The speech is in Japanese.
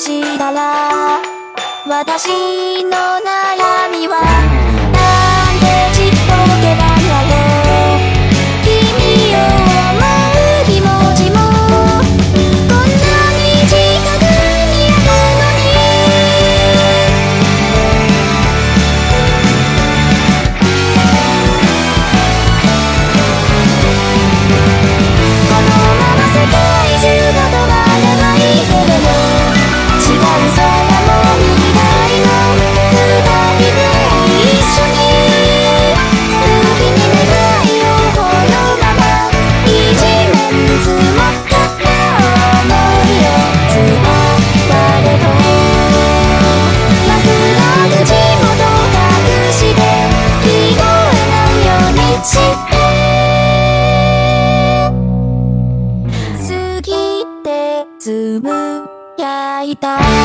知ったら私の悩みはた。